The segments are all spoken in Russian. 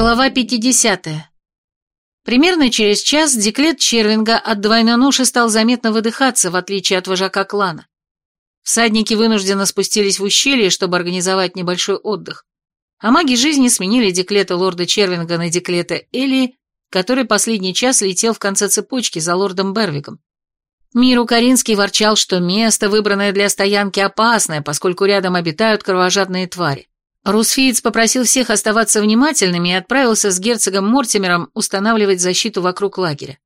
Глава 50. Примерно через час деклет Червинга от двойной ноши стал заметно выдыхаться, в отличие от вожака клана. Всадники вынужденно спустились в ущелье, чтобы организовать небольшой отдых, а маги жизни сменили деклета лорда Червинга на деклета Элии, который последний час летел в конце цепочки за лордом Бервиком. Миру Каринский ворчал, что место, выбранное для стоянки, опасное, поскольку рядом обитают кровожадные твари. Русфиец попросил всех оставаться внимательными и отправился с герцогом Мортимером устанавливать защиту вокруг лагеря.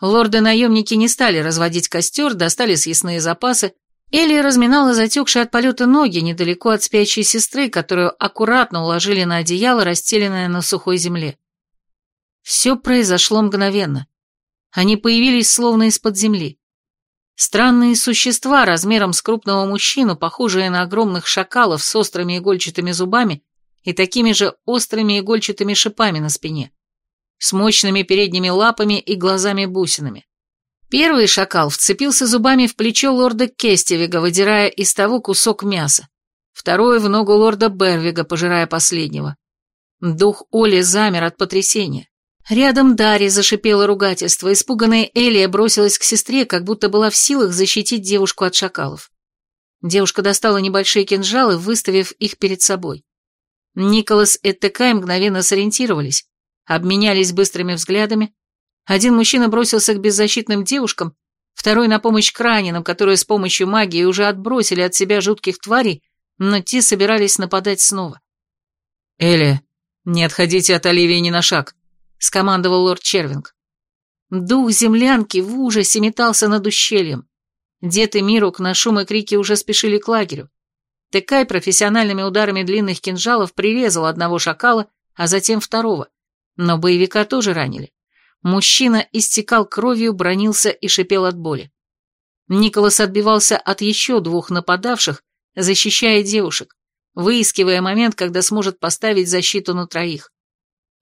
Лорды-наемники не стали разводить костер, достали съестные запасы. Элли разминала затекшие от полета ноги недалеко от спящей сестры, которую аккуратно уложили на одеяло, расстеленное на сухой земле. Все произошло мгновенно. Они появились словно из-под земли. Странные существа размером с крупного мужчину, похожие на огромных шакалов с острыми игольчатыми зубами и такими же острыми игольчатыми шипами на спине, с мощными передними лапами и глазами-бусинами. Первый шакал вцепился зубами в плечо лорда Кестевига, выдирая из того кусок мяса. Второй в ногу лорда Бервига, пожирая последнего. Дух Оли замер от потрясения. Рядом Дарья зашипела ругательство, испуганная Элия бросилась к сестре, как будто была в силах защитить девушку от шакалов. Девушка достала небольшие кинжалы, выставив их перед собой. Николас и Текай мгновенно сориентировались, обменялись быстрыми взглядами. Один мужчина бросился к беззащитным девушкам, второй на помощь к раненым, которые с помощью магии уже отбросили от себя жутких тварей, но те собирались нападать снова. «Элия, не отходите от Оливии ни на шаг», скомандовал лорд Червинг. Дух землянки в ужасе метался над ущельем. Дед и Мирук на шум и крики уже спешили к лагерю. Текай профессиональными ударами длинных кинжалов прирезал одного шакала, а затем второго. Но боевика тоже ранили. Мужчина истекал кровью, бронился и шипел от боли. Николас отбивался от еще двух нападавших, защищая девушек, выискивая момент, когда сможет поставить защиту на троих.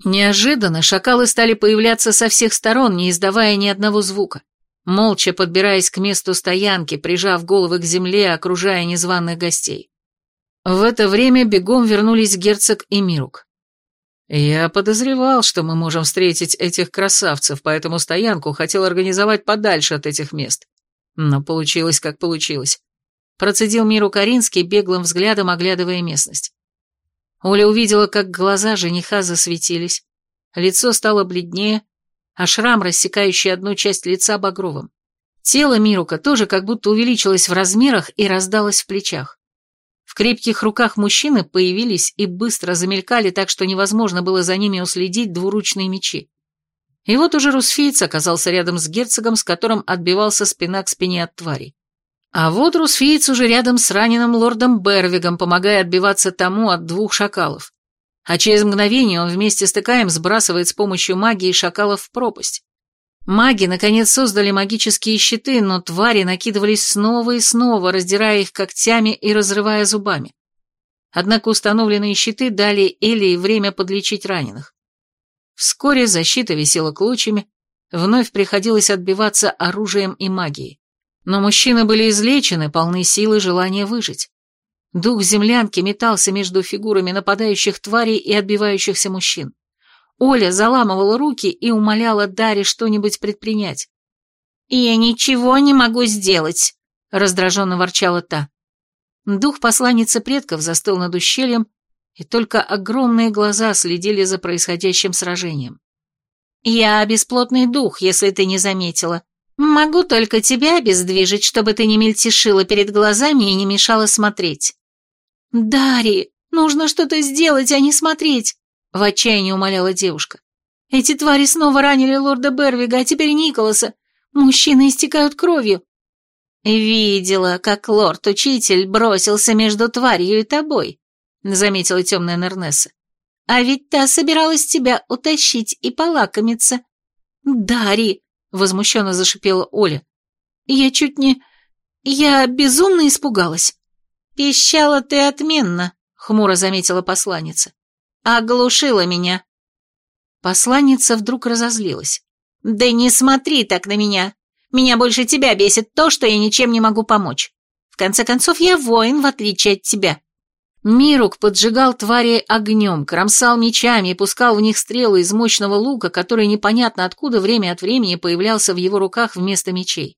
Неожиданно шакалы стали появляться со всех сторон, не издавая ни одного звука, молча подбираясь к месту стоянки, прижав головы к земле, окружая незваных гостей. В это время бегом вернулись герцог и Мирук. «Я подозревал, что мы можем встретить этих красавцев, поэтому стоянку хотел организовать подальше от этих мест. Но получилось, как получилось». Процедил Миру Каринский, беглым взглядом оглядывая местность. Оля увидела, как глаза жениха засветились, лицо стало бледнее, а шрам, рассекающий одну часть лица, багровым. Тело Мирука тоже как будто увеличилось в размерах и раздалось в плечах. В крепких руках мужчины появились и быстро замелькали так, что невозможно было за ними уследить двуручные мечи. И вот уже Русфейц оказался рядом с герцогом, с которым отбивался спина к спине от тварей. А вот Русфиец уже рядом с раненым лордом Бервигом, помогая отбиваться тому от двух шакалов. А через мгновение он вместе с Тыкаем сбрасывает с помощью магии шакалов в пропасть. Маги, наконец, создали магические щиты, но твари накидывались снова и снова, раздирая их когтями и разрывая зубами. Однако установленные щиты дали Элии время подлечить раненых. Вскоре защита висела клочьями, вновь приходилось отбиваться оружием и магией. Но мужчины были излечены, полны силы и желания выжить. Дух землянки метался между фигурами нападающих тварей и отбивающихся мужчин. Оля заламывала руки и умоляла Даре что-нибудь предпринять. «Я ничего не могу сделать», — раздраженно ворчала та. Дух посланницы предков застыл над ущельем, и только огромные глаза следили за происходящим сражением. «Я бесплотный дух, если ты не заметила. Могу только тебя обездвижить, чтобы ты не мельтешила перед глазами и не мешала смотреть. Дари, нужно что-то сделать, а не смотреть, в отчаянии умоляла девушка. Эти твари снова ранили лорда Бервига, а теперь Николаса. Мужчины истекают кровью. Видела, как лорд-учитель бросился между тварью и тобой, заметила темная Нернесса. А ведь та собиралась тебя утащить и полакомиться. Дари, Возмущенно зашипела Оля. Я чуть не... Я безумно испугалась. Пищала ты отменно, хмуро заметила посланница. Оглушила меня. Посланница вдруг разозлилась. Да не смотри так на меня. Меня больше тебя бесит то, что я ничем не могу помочь. В конце концов, я воин, в отличие от тебя. Мирук поджигал твари огнем, кромсал мечами и пускал в них стрелы из мощного лука, который непонятно откуда время от времени появлялся в его руках вместо мечей.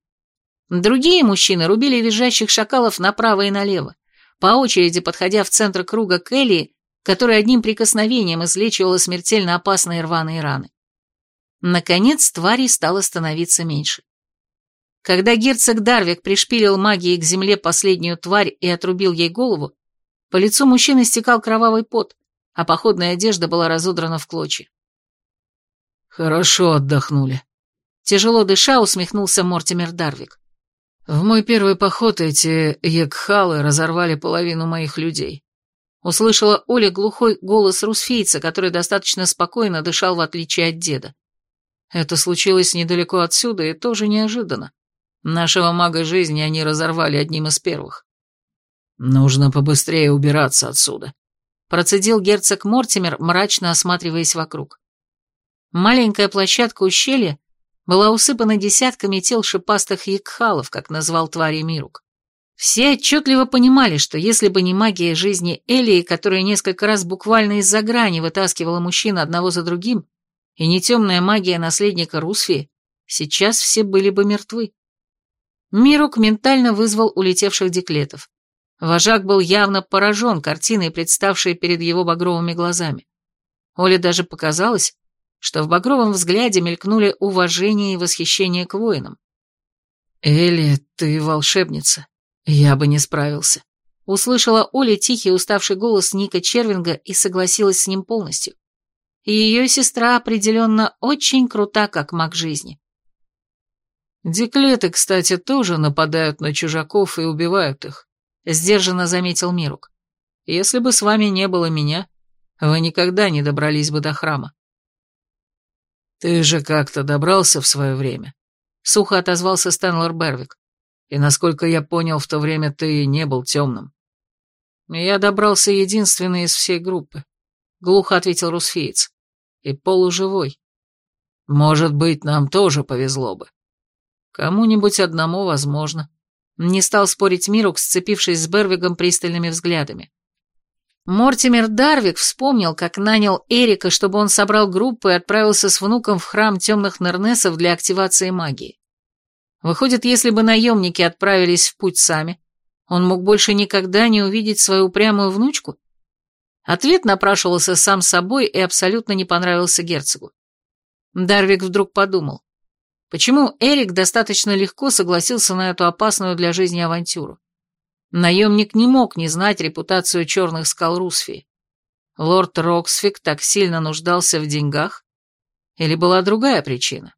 Другие мужчины рубили визжащих шакалов направо и налево, по очереди подходя в центр круга к Элии, которая одним прикосновением излечивала смертельно опасные рваные раны. Наконец, тварей стало становиться меньше. Когда герцог Дарвик пришпилил магией к земле последнюю тварь и отрубил ей голову, по лицу мужчины стекал кровавый пот, а походная одежда была разодрана в клочья. «Хорошо отдохнули», — тяжело дыша усмехнулся Мортимер Дарвик. «В мой первый поход эти екхалы разорвали половину моих людей». Услышала Оля глухой голос русфийца, который достаточно спокойно дышал в отличие от деда. Это случилось недалеко отсюда и тоже неожиданно. Нашего мага жизни они разорвали одним из первых. «Нужно побыстрее убираться отсюда», — процедил герцог Мортимер, мрачно осматриваясь вокруг. Маленькая площадка ущелья была усыпана десятками тел шипастых якхалов, как назвал твари Мирук. Все отчетливо понимали, что если бы не магия жизни Элии, которая несколько раз буквально из-за грани вытаскивала мужчин одного за другим, и не темная магия наследника Русфии, сейчас все были бы мертвы. Мирук ментально вызвал улетевших деклетов. Вожак был явно поражен картиной, представшей перед его багровыми глазами. Оле даже показалось, что в багровом взгляде мелькнули уважение и восхищение к воинам. «Элли, ты волшебница. Я бы не справился». Услышала Оля тихий уставший голос Ника Червинга и согласилась с ним полностью. Ее сестра определенно очень крута, как маг жизни. Деклеты, кстати, тоже нападают на чужаков и убивают их. — сдержанно заметил Мирук. «Если бы с вами не было меня, вы никогда не добрались бы до храма». «Ты же как-то добрался в свое время», — сухо отозвался Стэнлор Бервик. «И, насколько я понял, в то время ты не был темным». «Я добрался единственный из всей группы», — глухо ответил Русфиец. «И полуживой. Может быть, нам тоже повезло бы. Кому-нибудь одному возможно». Не стал спорить Мирук, сцепившись с Бервигом пристальными взглядами. Мортимер Дарвик вспомнил, как нанял Эрика, чтобы он собрал группу и отправился с внуком в храм темных Нернесов для активации магии. Выходит, если бы наемники отправились в путь сами, он мог больше никогда не увидеть свою упрямую внучку? Ответ напрашивался сам собой и абсолютно не понравился герцогу. Дарвик вдруг подумал. Почему Эрик достаточно легко согласился на эту опасную для жизни авантюру? Наемник не мог не знать репутацию черных скал Русфии. Лорд Роксфик так сильно нуждался в деньгах? Или была другая причина?